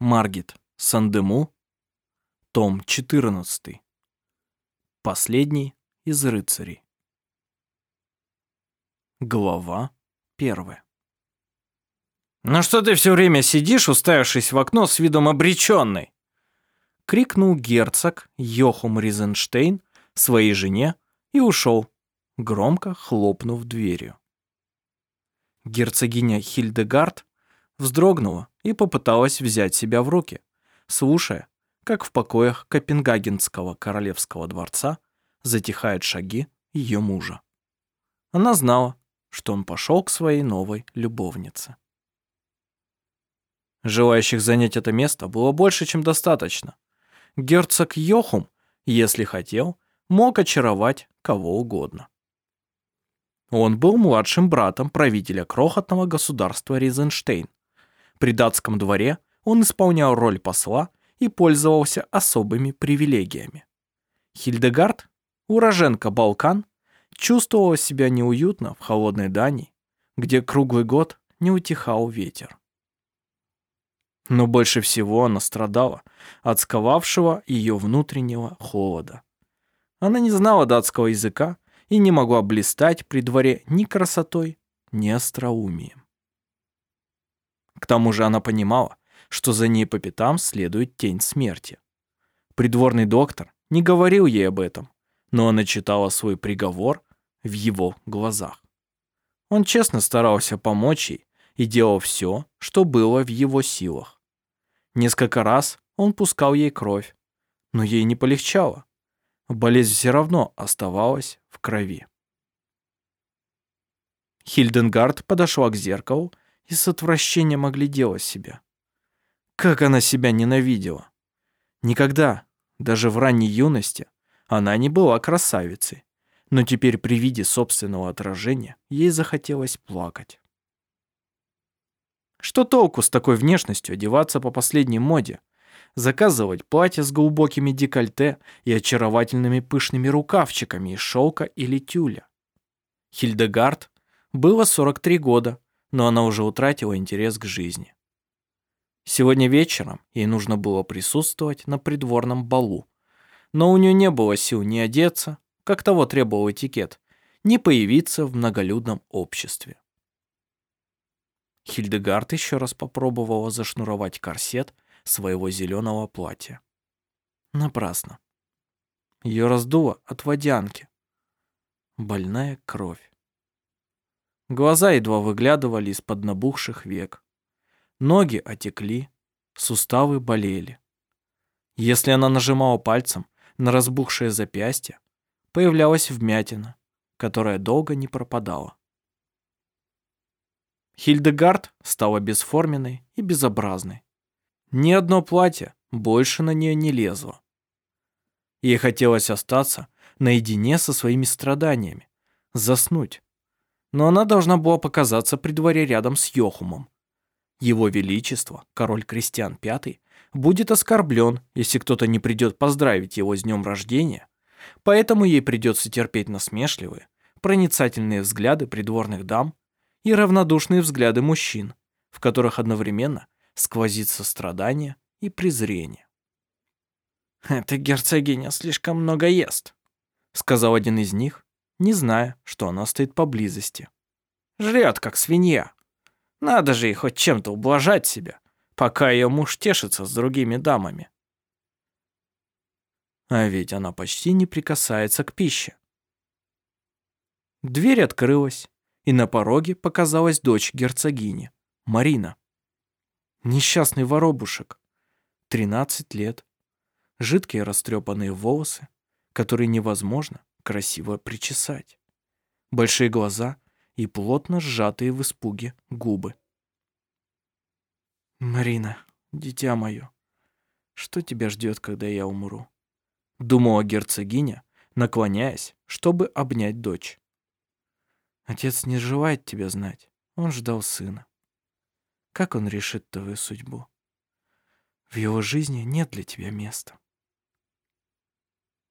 Маргит Сандему, том 14. Последний из рыцарей. Глава первая. «Ну что ты все время сидишь, уставившись в окно с видом обреченной?» — крикнул герцог Йохум Ризенштейн своей жене и ушел, громко хлопнув дверью. Герцогиня Хильдегард вздрогнула и попыталась взять себя в руки, слушая, как в покоях Копенгагенского королевского дворца затихают шаги ее мужа. Она знала, что он пошел к своей новой любовнице. Желающих занять это место было больше, чем достаточно. Герцог Йохум, если хотел, мог очаровать кого угодно. Он был младшим братом правителя крохотного государства Ризенштейн. При датском дворе он исполнял роль посла и пользовался особыми привилегиями. Хильдегард, уроженка Балкан, чувствовала себя неуютно в холодной Дании, где круглый год не утихал ветер. Но больше всего она страдала от сковавшего ее внутреннего холода. Она не знала датского языка и не могла блистать при дворе ни красотой, ни остроумием. К тому же она понимала, что за ней по пятам следует тень смерти. Придворный доктор не говорил ей об этом, но она читала свой приговор в его глазах. Он честно старался помочь ей и делал все, что было в его силах. Несколько раз он пускал ей кровь, но ей не полегчало. Болезнь все равно оставалась в крови. Хильденгард подошла к зеркалу и с отвращением оглядела себя. Как она себя ненавидела! Никогда, даже в ранней юности, она не была красавицей, но теперь при виде собственного отражения ей захотелось плакать. Что толку с такой внешностью одеваться по последней моде? Заказывать платья с глубокими декольте и очаровательными пышными рукавчиками из шелка или тюля. Хильдегард было 43 года, но она уже утратила интерес к жизни. Сегодня вечером ей нужно было присутствовать на придворном балу, но у нее не было сил ни одеться, как того требовал этикет, ни появиться в многолюдном обществе. Хильдегард еще раз попробовала зашнуровать корсет своего зеленого платья. Напрасно. Ее раздуло от водянки. Больная кровь. Глаза едва выглядывали из-под набухших век. Ноги отекли, суставы болели. Если она нажимала пальцем на разбухшее запястье, появлялась вмятина, которая долго не пропадала. Хильдегард стала бесформенной и безобразной. Ни одно платье больше на нее не лезло. Ей хотелось остаться наедине со своими страданиями, заснуть. Но она должна была показаться при дворе рядом с Йохумом. Его Величество, король Кристиан V, будет оскорблен, если кто-то не придет поздравить его с днем рождения, поэтому ей придется терпеть насмешливые, проницательные взгляды придворных дам и равнодушные взгляды мужчин, в которых одновременно сквозит сострадание и презрение. «Эта герцогиня слишком много ест», — сказал один из них, не зная, что она стоит поблизости. «Жрет, как свинья. Надо же ей хоть чем-то ублажать себя, пока ее муж тешится с другими дамами». А ведь она почти не прикасается к пище. Дверь открылась, и на пороге показалась дочь герцогини, Марина. Несчастный воробушек, 13 лет, жидкие растрепанные волосы, которые невозможно красиво причесать, большие глаза и плотно сжатые в испуге губы. «Марина, дитя мое, что тебя ждет, когда я умру?» Думала герцогиня, наклоняясь, чтобы обнять дочь. Отец не желает тебя знать, он ждал сына. Как он решит твою судьбу? В его жизни нет для тебя места.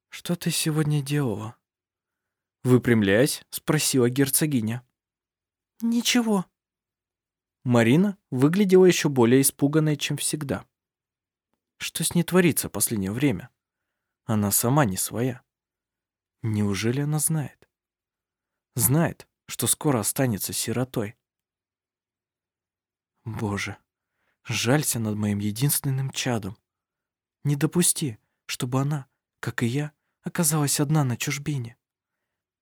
Что ты сегодня делала? Выпрямляясь, спросила герцогиня. Ничего. Марина выглядела еще более испуганной, чем всегда. Что с ней творится последнее время? Она сама не своя. Неужели она знает? Знает, что скоро останется сиротой. Боже, жалься над моим единственным чадом. Не допусти, чтобы она, как и я, оказалась одна на чужбине.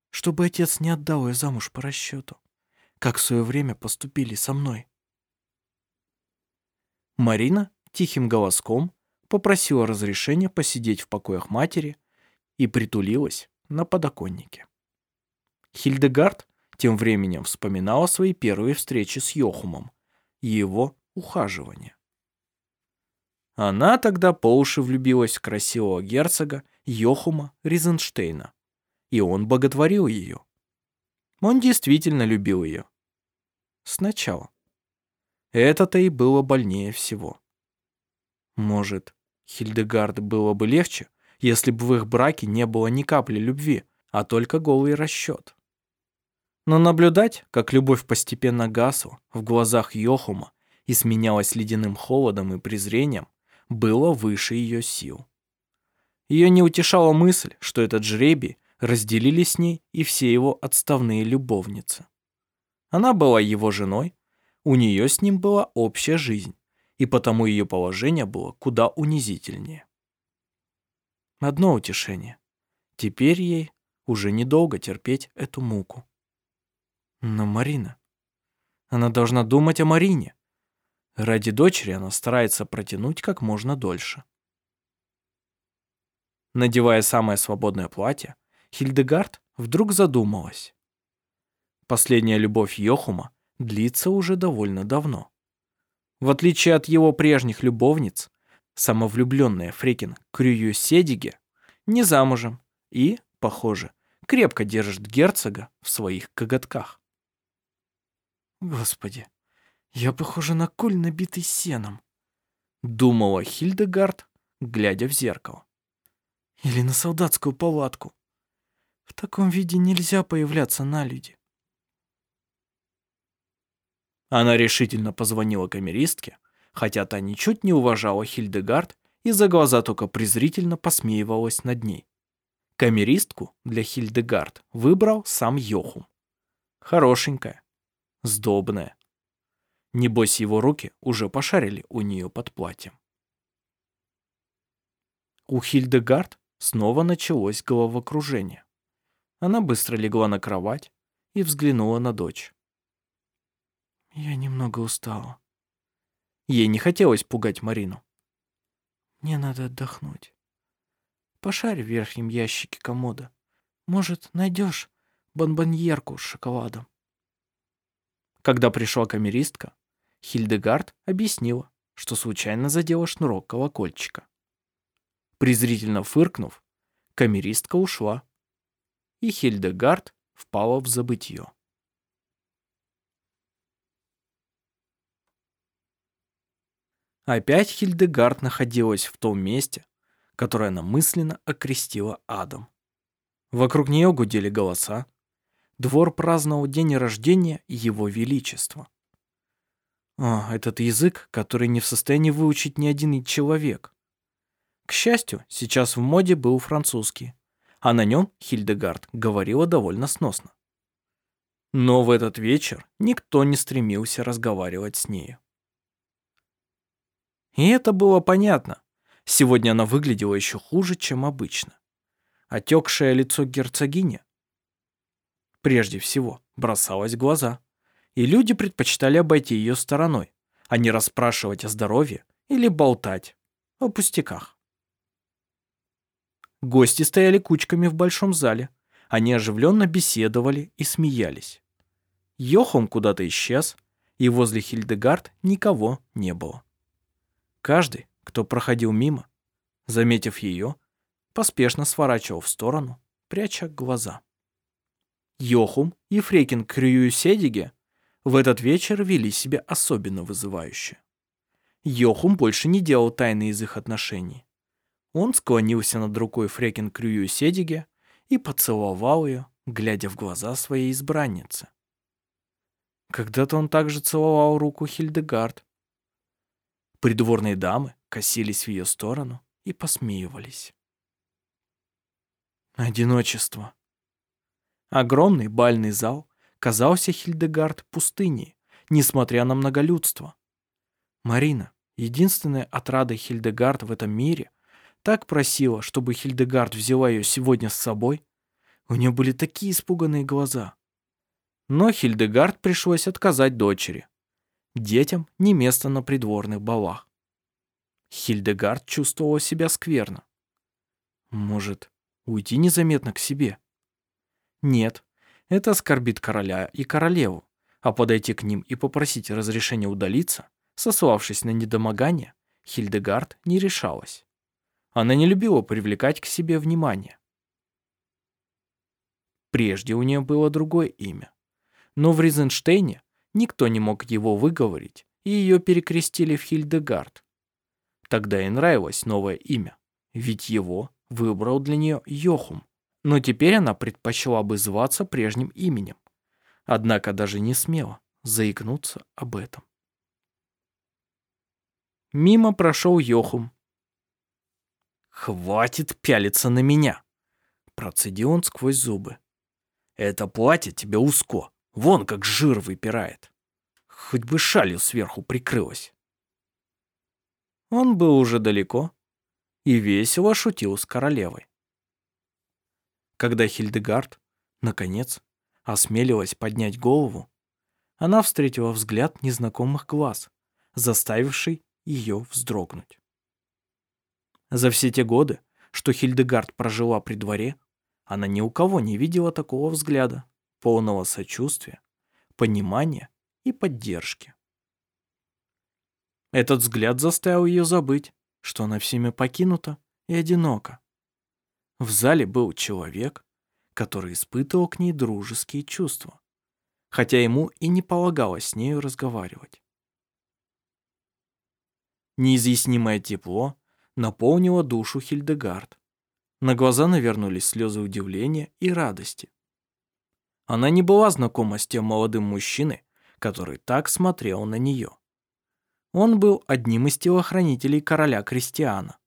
Чтобы отец не отдал ее замуж по расчету, как в свое время поступили со мной. Марина тихим голоском попросила разрешения посидеть в покоях матери и притулилась на подоконнике. Хильдегард тем временем вспоминала свои первые встречи с Йохумом и его ухаживание. Она тогда по уши влюбилась в красивого герцога Йохума Ризенштейна, и он боготворил ее. Он действительно любил ее. Сначала. Это-то и было больнее всего. Может, Хильдегард было бы легче, если бы в их браке не было ни капли любви, а только голый расчет. Но наблюдать, как любовь постепенно гасла в глазах Йохума и сменялась ледяным холодом и презрением, было выше ее сил. Ее не утешала мысль, что этот жребий разделили с ней и все его отставные любовницы. Она была его женой, у нее с ним была общая жизнь, и потому ее положение было куда унизительнее. Одно утешение. Теперь ей уже недолго терпеть эту муку. Но Марина... Она должна думать о Марине. Ради дочери она старается протянуть как можно дольше. Надевая самое свободное платье, Хильдегард вдруг задумалась. Последняя любовь Йохума длится уже довольно давно. В отличие от его прежних любовниц, самовлюбленная Фрекин Крюю Седиге не замужем и, похоже, крепко держит герцога в своих коготках. Господи, я похожа на коль, набитый сеном, думала Хильдегард, глядя в зеркало. Или на солдатскую палатку. В таком виде нельзя появляться на люди. Она решительно позвонила камеристке, хотя та ничуть не уважала Хильдегард и за глаза только презрительно посмеивалась над ней. Камеристку для Хильдегард выбрал сам Йохум. Хорошенькая, сдобная. Небось, его руки уже пошарили у нее под платьем. У Хильдегард снова началось головокружение. Она быстро легла на кровать и взглянула на дочь. «Я немного устала». Ей не хотелось пугать Марину. «Мне надо отдохнуть. Пошарь в верхнем ящике комода. Может, найдешь бонбоньерку с шоколадом». Когда пришла камеристка, Хильдегард объяснила, что случайно задела шнурок колокольчика. Презрительно фыркнув, камеристка ушла, и Хильдегард впала в забытье. Опять Хильдегард находилась в том месте, которое она мысленно окрестила адом. Вокруг нее гудели голоса, Двор праздновал день рождения Его Величества. О, этот язык, который не в состоянии выучить ни один человек. К счастью, сейчас в моде был французский, а на нем Хильдегард говорила довольно сносно. Но в этот вечер никто не стремился разговаривать с нею. И это было понятно. Сегодня она выглядела еще хуже, чем обычно. Отекшее лицо герцогини прежде всего, бросалась в глаза. И люди предпочитали обойти ее стороной, а не расспрашивать о здоровье или болтать о пустяках. Гости стояли кучками в большом зале. Они оживленно беседовали и смеялись. Йохом куда-то исчез, и возле Хильдегард никого не было. Каждый, кто проходил мимо, заметив ее, поспешно сворачивал в сторону, пряча глаза. Йохум и Фрекин Крюю-Седиге в этот вечер вели себя особенно вызывающе. Йохум больше не делал тайны из их отношений. Он склонился над рукой Фрекин Крюю-Седиге и поцеловал ее, глядя в глаза своей избранницы. Когда-то он также целовал руку Хильдегард. Придворные дамы косились в ее сторону и посмеивались. Одиночество. Огромный бальный зал казался Хильдегард пустыней, несмотря на многолюдство. Марина, единственная отрада Хильдегард в этом мире, так просила, чтобы Хильдегард взяла ее сегодня с собой. У нее были такие испуганные глаза. Но Хильдегард пришлось отказать дочери. Детям не место на придворных балах. Хильдегард чувствовала себя скверно. Может, уйти незаметно к себе? Нет, это оскорбит короля и королеву, а подойти к ним и попросить разрешения удалиться, сославшись на недомогание, Хильдегард не решалась. Она не любила привлекать к себе внимание. Прежде у нее было другое имя, но в Ризенштейне никто не мог его выговорить, и ее перекрестили в Хильдегард. Тогда и нравилось новое имя, ведь его выбрал для нее Йохум, но теперь она предпочла бы зваться прежним именем, однако даже не смела заикнуться об этом. Мимо прошел Йохум. «Хватит пялиться на меня!» Процедил он сквозь зубы. «Это платье тебе узко, вон как жир выпирает. Хоть бы шалью сверху прикрылась». Он был уже далеко и весело шутил с королевой. Когда Хильдегард, наконец, осмелилась поднять голову, она встретила взгляд незнакомых глаз, заставивший ее вздрогнуть. За все те годы, что Хильдегард прожила при дворе, она ни у кого не видела такого взгляда, полного сочувствия, понимания и поддержки. Этот взгляд заставил ее забыть, что она всеми покинута и одинока. В зале был человек, который испытывал к ней дружеские чувства, хотя ему и не полагалось с нею разговаривать. Неизъяснимое тепло наполнило душу Хильдегард. На глаза навернулись слезы удивления и радости. Она не была знакома с тем молодым мужчиной, который так смотрел на нее. Он был одним из телохранителей короля Кристиана.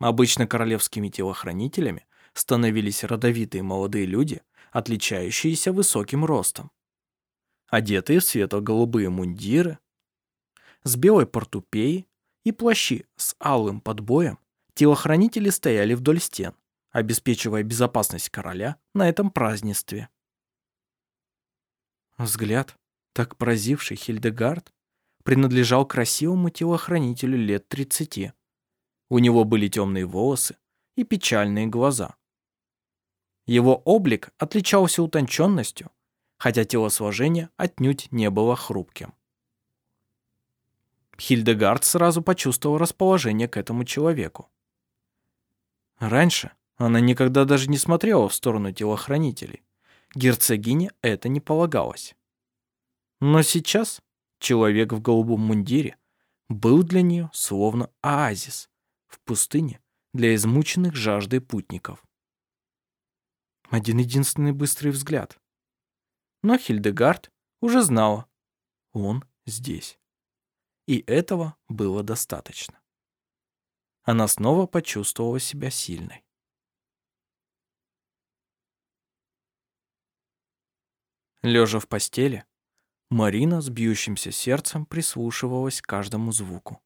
Обычно королевскими телохранителями становились родовитые молодые люди, отличающиеся высоким ростом. Одетые в светло-голубые мундиры, с белой портупеей и плащи с алым подбоем, телохранители стояли вдоль стен, обеспечивая безопасность короля на этом празднестве. Взгляд, так поразивший Хильдегард, принадлежал красивому телохранителю лет 30. У него были темные волосы и печальные глаза. Его облик отличался утонченностью, хотя телосложение отнюдь не было хрупким. Хильдегард сразу почувствовал расположение к этому человеку. Раньше она никогда даже не смотрела в сторону телохранителей. Герцогине это не полагалось. Но сейчас человек в голубом мундире был для нее словно оазис в пустыне для измученных жаждой путников. Один единственный быстрый взгляд. Но Хильдегард уже знала, он здесь. И этого было достаточно. Она снова почувствовала себя сильной. Лежа в постели, Марина с бьющимся сердцем прислушивалась к каждому звуку.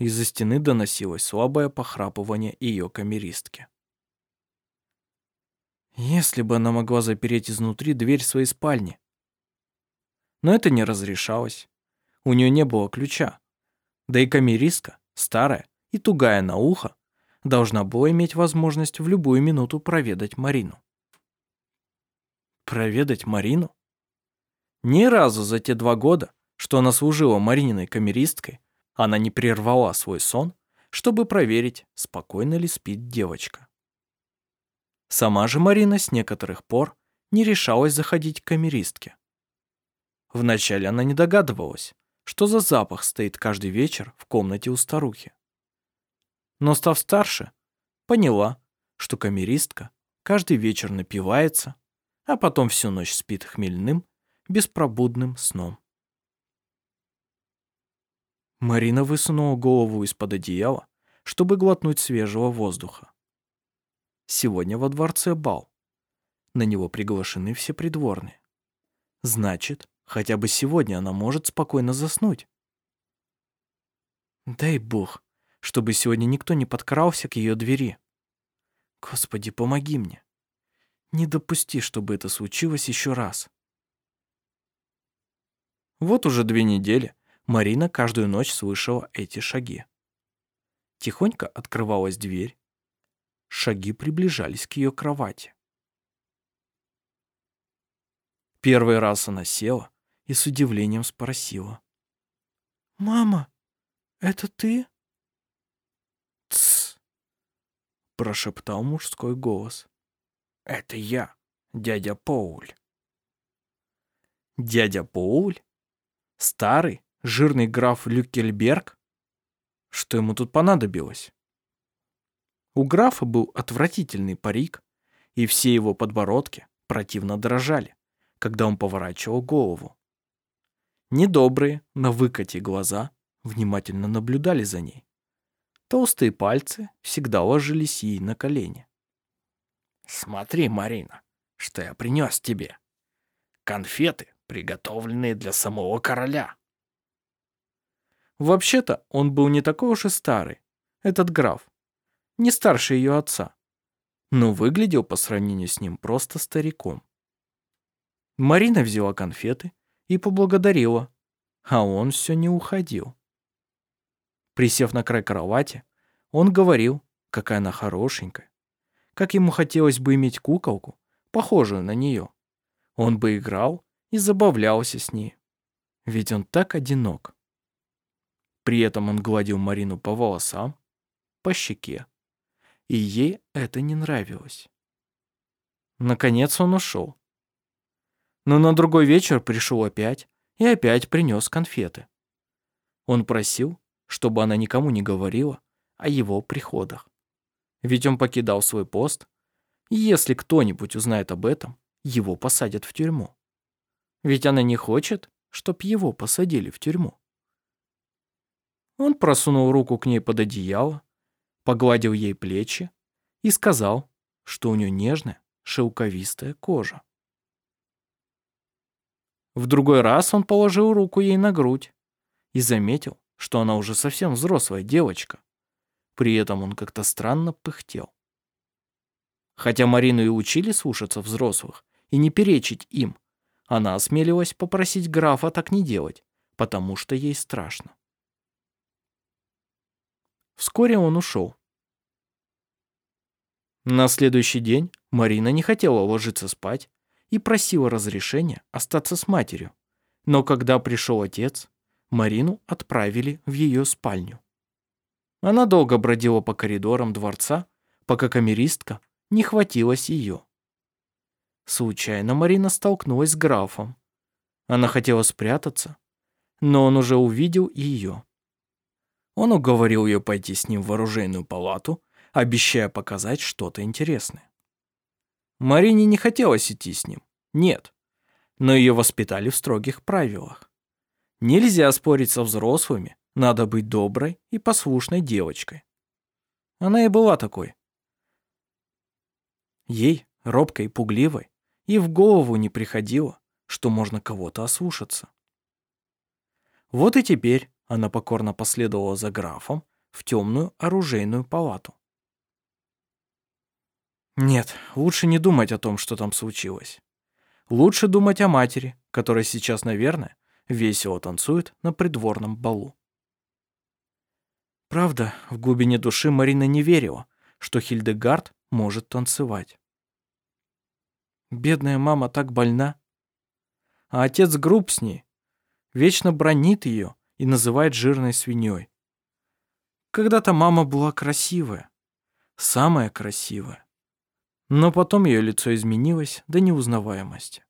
Из-за стены доносилось слабое похрапывание ее камеристки. Если бы она могла запереть изнутри дверь своей спальни. Но это не разрешалось. У нее не было ключа. Да и камеристка, старая и тугая на ухо, должна была иметь возможность в любую минуту проведать Марину. Проведать Марину? Ни разу за те два года, что она служила Марининой камеристкой, Она не прервала свой сон, чтобы проверить, спокойно ли спит девочка. Сама же Марина с некоторых пор не решалась заходить к камеристке. Вначале она не догадывалась, что за запах стоит каждый вечер в комнате у старухи. Но став старше, поняла, что камеристка каждый вечер напивается, а потом всю ночь спит хмельным, беспробудным сном. Марина высунула голову из-под одеяла, чтобы глотнуть свежего воздуха. Сегодня во дворце бал. На него приглашены все придворные. Значит, хотя бы сегодня она может спокойно заснуть. Дай бог, чтобы сегодня никто не подкрался к ее двери. Господи, помоги мне. Не допусти, чтобы это случилось еще раз. Вот уже две недели Марина каждую ночь слышала эти шаги. Тихонько открывалась дверь. Шаги приближались к ее кровати. Первый раз она села и с удивлением спросила. «Мама, это ты?» «Тсс!» – прошептал мужской голос. «Это я, дядя Поуль». Дядя Поуль? Старый, жирный граф Люкельберг? Что ему тут понадобилось? У графа был отвратительный парик, и все его подбородки противно дрожали, когда он поворачивал голову. Недобрые, на выкате глаза внимательно наблюдали за ней. Толстые пальцы всегда ложились ей на колени. «Смотри, Марина, что я принес тебе. Конфеты, приготовленные для самого короля». Вообще-то он был не такой уж и старый, этот граф, не старше ее отца, но выглядел по сравнению с ним просто стариком. Марина взяла конфеты и поблагодарила, а он все не уходил. Присев на край кровати, он говорил, какая она хорошенькая, как ему хотелось бы иметь куколку, похожую на нее. Он бы играл и забавлялся с ней, ведь он так одинок. При этом он гладил Марину по волосам, по щеке. И ей это не нравилось. Наконец он ушел. Но на другой вечер пришел опять и опять принес конфеты. Он просил, чтобы она никому не говорила о его приходах. Ведь он покидал свой пост, и если кто-нибудь узнает об этом, его посадят в тюрьму. Ведь она не хочет, чтоб его посадили в тюрьму. Он просунул руку к ней под одеяло, погладил ей плечи и сказал, что у нее нежная, шелковистая кожа. В другой раз он положил руку ей на грудь и заметил, что она уже совсем взрослая девочка. При этом он как-то странно пыхтел. Хотя Марину и учили слушаться взрослых и не перечить им, она осмелилась попросить графа так не делать, потому что ей страшно. Вскоре он ушел. На следующий день Марина не хотела ложиться спать и просила разрешения остаться с матерью. Но когда пришел отец, Марину отправили в ее спальню. Она долго бродила по коридорам дворца, пока камеристка не хватилась ее. Случайно Марина столкнулась с графом. Она хотела спрятаться, но он уже увидел ее. Он уговорил ее пойти с ним в оружейную палату, обещая показать что-то интересное. Марине не хотелось идти с ним, нет, но ее воспитали в строгих правилах. Нельзя спорить со взрослыми, надо быть доброй и послушной девочкой. Она и была такой. Ей, робкой и пугливой, и в голову не приходило, что можно кого-то ослушаться. Вот и теперь она покорно последовала за графом в темную оружейную палату. Нет, лучше не думать о том, что там случилось. Лучше думать о матери, которая сейчас, наверное, весело танцует на придворном балу. Правда, в глубине души Марина не верила, что Хильдегард может танцевать. Бедная мама так больна. А отец груб с ней, вечно бронит ее и называет жирной свиньей. Когда-то мама была красивая, самая красивая. Но потом ее лицо изменилось до неузнаваемости.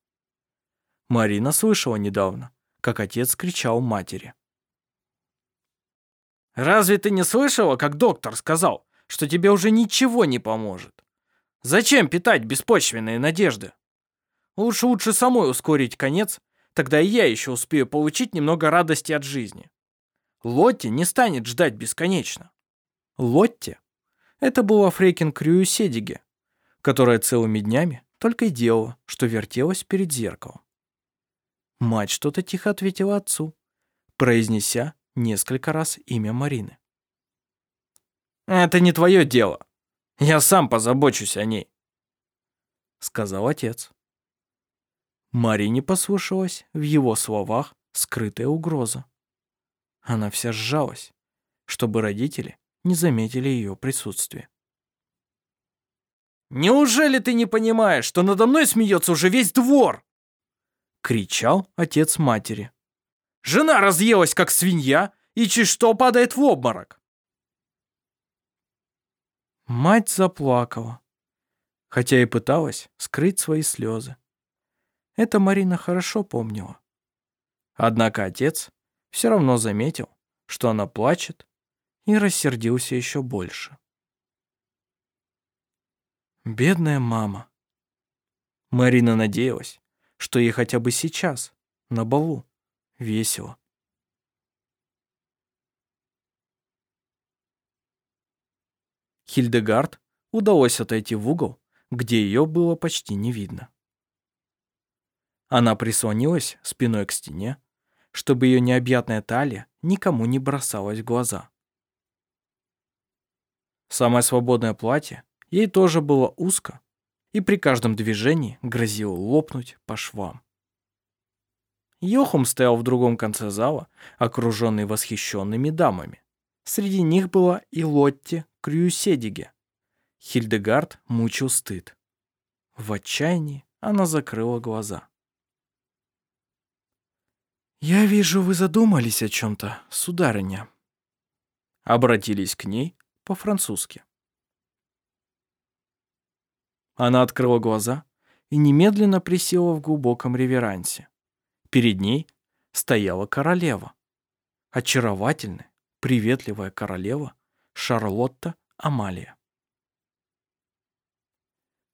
Марина слышала недавно, как отец кричал матери. «Разве ты не слышала, как доктор сказал, что тебе уже ничего не поможет? Зачем питать беспочвенные надежды? Лучше лучше самой ускорить конец, тогда и я еще успею получить немного радости от жизни. Лотти не станет ждать бесконечно. Лотти — это была Фрейкин Крюю Седиге, которая целыми днями только и делала, что вертелась перед зеркалом. Мать что-то тихо ответила отцу, произнеся несколько раз имя Марины. «Это не твое дело. Я сам позабочусь о ней», — сказал отец. Марине послышалась в его словах скрытая угроза. Она вся сжалась, чтобы родители не заметили ее присутствие. «Неужели ты не понимаешь, что надо мной смеется уже весь двор?» — кричал отец матери. «Жена разъелась, как свинья, и чуть что падает в обморок». Мать заплакала, хотя и пыталась скрыть свои слезы. Это Марина хорошо помнила. Однако отец все равно заметил, что она плачет, и рассердился еще больше. Бедная мама. Марина надеялась, что ей хотя бы сейчас, на балу, весело. Хильдегард удалось отойти в угол, где ее было почти не видно. Она прислонилась спиной к стене, чтобы ее необъятная талия никому не бросалась в глаза. Самое свободное платье ей тоже было узко и при каждом движении грозило лопнуть по швам. Йохум стоял в другом конце зала, окруженный восхищенными дамами. Среди них была и Лотти Крюседиге. Хильдегард мучил стыд. В отчаянии она закрыла глаза. «Я вижу, вы задумались о чем-то, сударыня». Обратились к ней по-французски. Она открыла глаза и немедленно присела в глубоком реверансе. Перед ней стояла королева. Очаровательная, приветливая королева Шарлотта Амалия.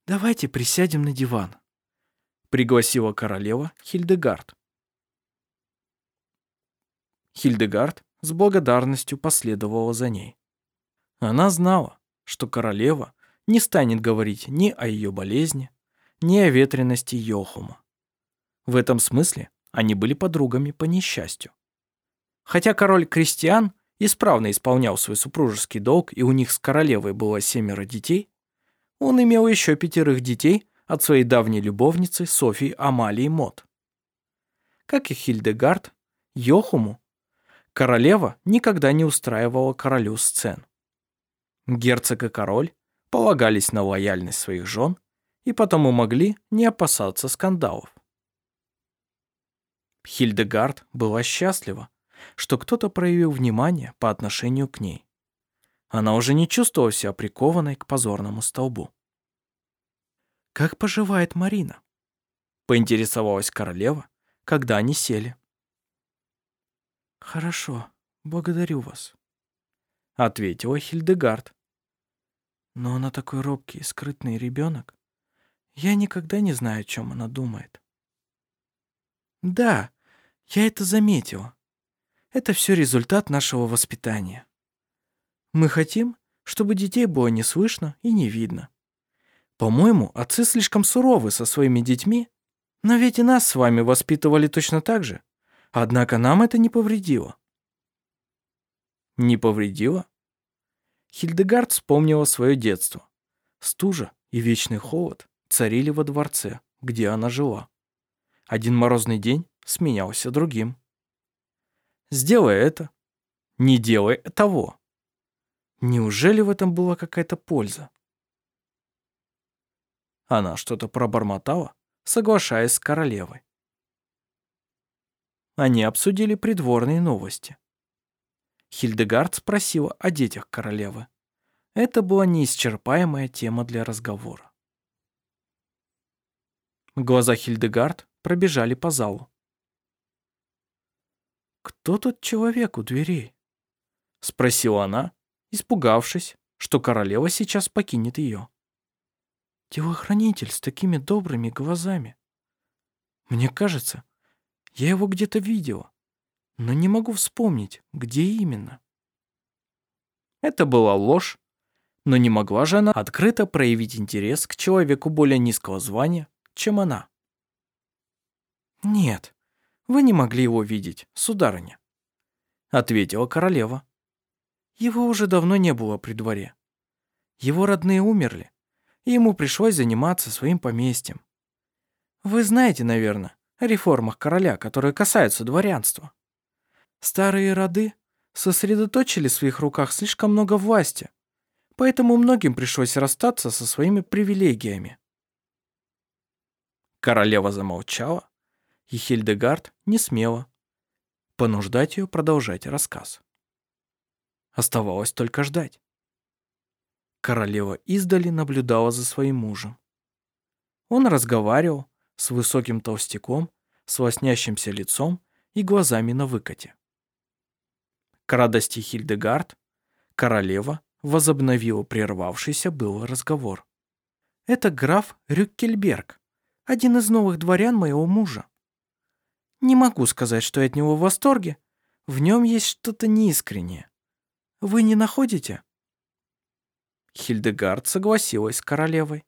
«Давайте присядем на диван», — пригласила королева Хильдегард. Хильдегард с благодарностью последовала за ней. Она знала, что королева не станет говорить ни о ее болезни, ни о ветренности Йохума. В этом смысле они были подругами по несчастью. Хотя король Кристиан исправно исполнял свой супружеский долг и у них с королевой было семеро детей, он имел еще пятерых детей от своей давней любовницы Софии Амалии Мот. Как и Хильдегард, Йохуму Королева никогда не устраивала королю сцен. Герцог и король полагались на лояльность своих жен и потому могли не опасаться скандалов. Хильдегард была счастлива, что кто-то проявил внимание по отношению к ней. Она уже не чувствовала себя прикованной к позорному столбу. «Как поживает Марина?» — поинтересовалась королева, когда они сели. «Хорошо, благодарю вас», — ответила Хильдегард. «Но она такой робкий и скрытный ребенок. Я никогда не знаю, о чем она думает». «Да, я это заметила. Это все результат нашего воспитания. Мы хотим, чтобы детей было не слышно и не видно. По-моему, отцы слишком суровы со своими детьми, но ведь и нас с вами воспитывали точно так же. Однако нам это не повредило. Не повредило? Хильдегард вспомнила свое детство. Стужа и вечный холод царили во дворце, где она жила. Один морозный день сменялся другим. Сделай это, не делай того. Неужели в этом была какая-то польза? Она что-то пробормотала, соглашаясь с королевой. Они обсудили придворные новости. Хильдегард спросила о детях королевы. Это была неисчерпаемая тема для разговора. Глаза Хильдегард пробежали по залу. «Кто тот человек у дверей?» — спросила она, испугавшись, что королева сейчас покинет ее. «Телохранитель с такими добрыми глазами. Мне кажется, я его где-то видела, но не могу вспомнить, где именно». Это была ложь, но не могла же она открыто проявить интерес к человеку более низкого звания, чем она. «Нет, вы не могли его видеть, сударыня», — ответила королева. «Его уже давно не было при дворе. Его родные умерли, и ему пришлось заниматься своим поместьем. Вы знаете, наверное, реформах короля, которые касаются дворянства. Старые роды сосредоточили в своих руках слишком много власти, поэтому многим пришлось расстаться со своими привилегиями. Королева замолчала, и Хильдегард не смела понуждать ее продолжать рассказ. Оставалось только ждать. Королева издали наблюдала за своим мужем. Он разговаривал с высоким толстяком, с лоснящимся лицом и глазами на выкате. К радости Хильдегард королева возобновила прервавшийся был разговор. «Это граф Рюккельберг, один из новых дворян моего мужа. Не могу сказать, что я от него в восторге. В нем есть что-то неискреннее. Вы не находите?» Хильдегард согласилась с королевой.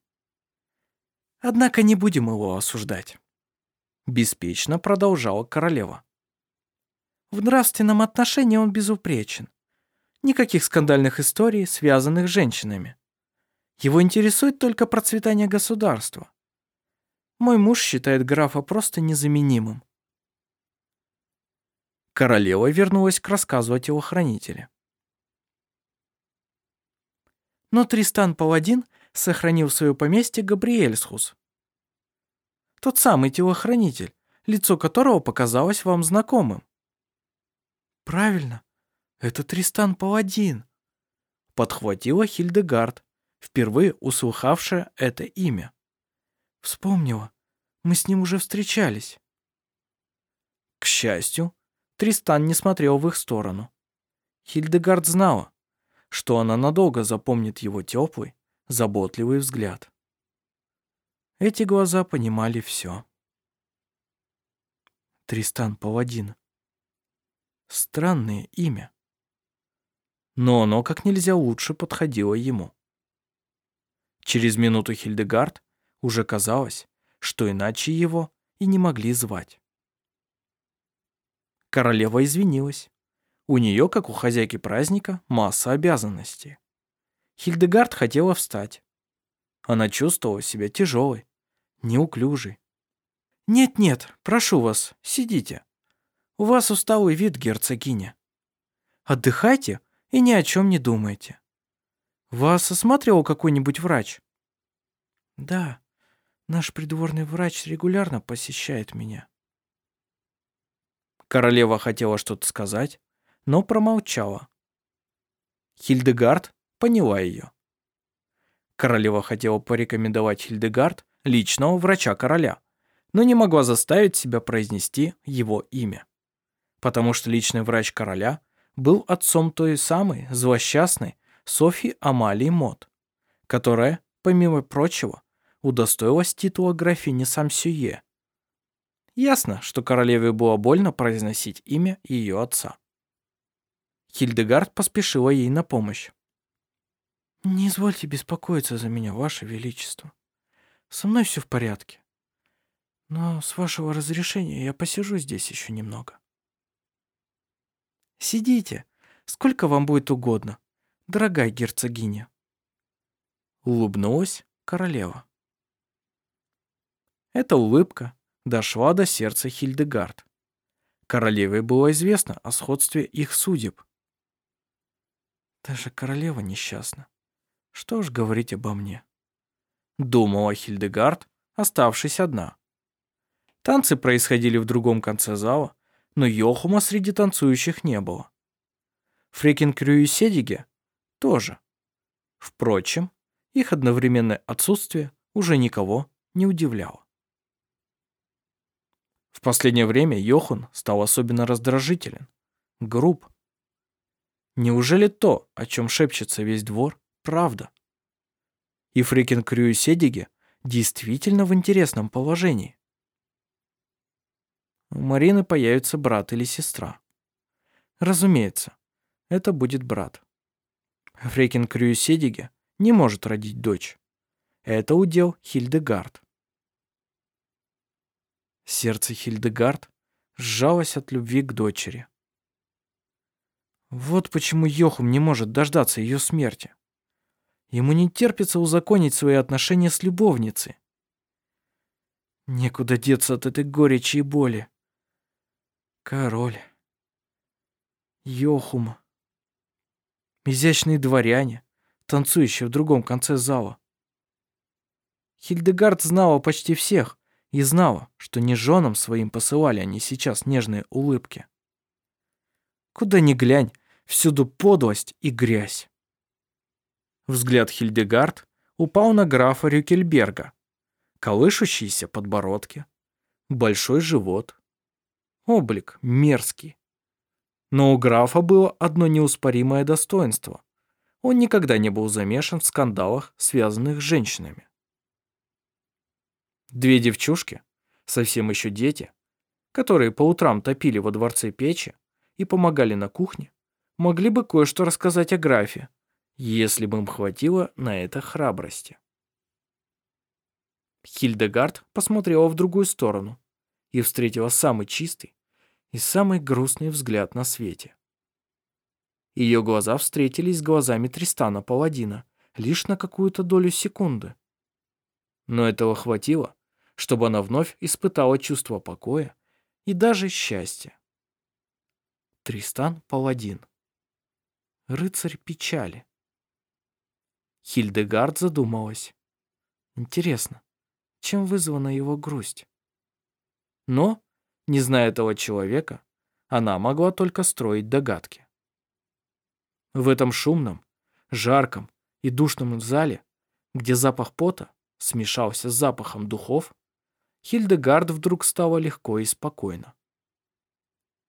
«Однако не будем его осуждать», — беспечно продолжала королева. «В нравственном отношении он безупречен. Никаких скандальных историй, связанных с женщинами. Его интересует только процветание государства. Мой муж считает графа просто незаменимым. Королева вернулась к рассказу о телохранителе. Но Тристан Паладин сохранил свое поместье Габриэльсхус. Тот самый телохранитель, лицо которого показалось вам знакомым. Правильно, это Тристан Паладин, подхватила Хильдегард, впервые услыхавшая это имя. Вспомнила, мы с ним уже встречались. К счастью, Тристан не смотрел в их сторону. Хильдегард знала, что она надолго запомнит его теплый, заботливый взгляд. Эти глаза понимали все. Тристан Паладин. Странное имя. Но оно как нельзя лучше подходило ему. Через минуту Хильдегард уже казалось, что иначе его и не могли звать. Королева извинилась. У нее, как у хозяйки праздника, масса обязанностей. Хильдегард хотела встать. Она чувствовала себя тяжелой, неуклюжей. «Нет-нет, прошу вас, сидите. У вас усталый вид, герцогиня. Отдыхайте и ни о чем не думайте. Вас осматривал какой-нибудь врач?» «Да, наш придворный врач регулярно посещает меня». Королева хотела что-то сказать, но промолчала. Хильдегард поняла ее. Королева хотела порекомендовать Хильдегард личного врача короля, но не могла заставить себя произнести его имя. Потому что личный врач короля был отцом той самой злосчастной Софьи Амалии Мот, которая, помимо прочего, удостоилась титула графини Самсюе Ясно, что королеве было больно произносить имя ее отца. Хильдегард поспешила ей на помощь. «Не извольте беспокоиться за меня, Ваше Величество. Со мной все в порядке. Но с вашего разрешения я посижу здесь еще немного». «Сидите, сколько вам будет угодно, дорогая герцогиня». Улыбнулась королева. Эта улыбка дошла до сердца Хильдегард. Королеве было известно о сходстве их судеб. Даже королева несчастна. Что ж говорить обо мне? Думала Хильдегард, оставшись одна. Танцы происходили в другом конце зала, но Йохума среди танцующих не было. Фрекин Крю и Седиге тоже. Впрочем, их одновременное отсутствие уже никого не удивляло. В последнее время Йохун стал особенно раздражителен, груб. Неужели то, о чем шепчется весь двор, правда? И Фрикин Крю и действительно в интересном положении. У Марины появится брат или сестра. Разумеется, это будет брат. Фрейкин Крю и не может родить дочь. Это удел Хильдегард. Сердце Хильдегард сжалось от любви к дочери. Вот почему Йохум не может дождаться ее смерти. Ему не терпится узаконить свои отношения с любовницей. Некуда деться от этой горечи и боли. Король. Йохум. Изящные дворяне, танцующие в другом конце зала. Хильдегард знала почти всех, и знала, что не женам своим посылали они сейчас нежные улыбки. Куда ни глянь, всюду подлость и грязь. Взгляд Хильдегард упал на графа Рюкельберга. Колышущиеся подбородки, большой живот. Облик мерзкий. Но у графа было одно неуспоримое достоинство. Он никогда не был замешан в скандалах, связанных с женщинами. Две девчушки, совсем еще дети, которые по утрам топили во дворце печи и помогали на кухне, могли бы кое-что рассказать о графе, если бы им хватило на это храбрости. Хильдегард посмотрела в другую сторону и встретила самый чистый и самый грустный взгляд на свете. Ее глаза встретились с глазами Тристана Паладина лишь на какую-то долю секунды. Но этого хватило, чтобы она вновь испытала чувство покоя и даже счастья. Тристан Паладин. Рыцарь печали. Хильдегард задумалась. Интересно, чем вызвана его грусть? Но, не зная этого человека, она могла только строить догадки. В этом шумном, жарком и душном зале, где запах пота смешался с запахом духов, Хильдегард вдруг стало легко и спокойно.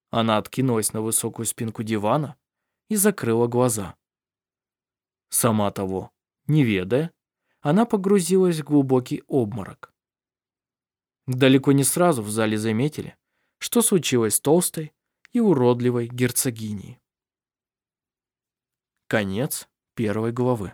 Она откинулась на высокую спинку дивана и закрыла глаза. Сама того, не ведая, она погрузилась в глубокий обморок. Далеко не сразу в зале заметили, что случилось с толстой и уродливой герцогиней. Конец первой главы.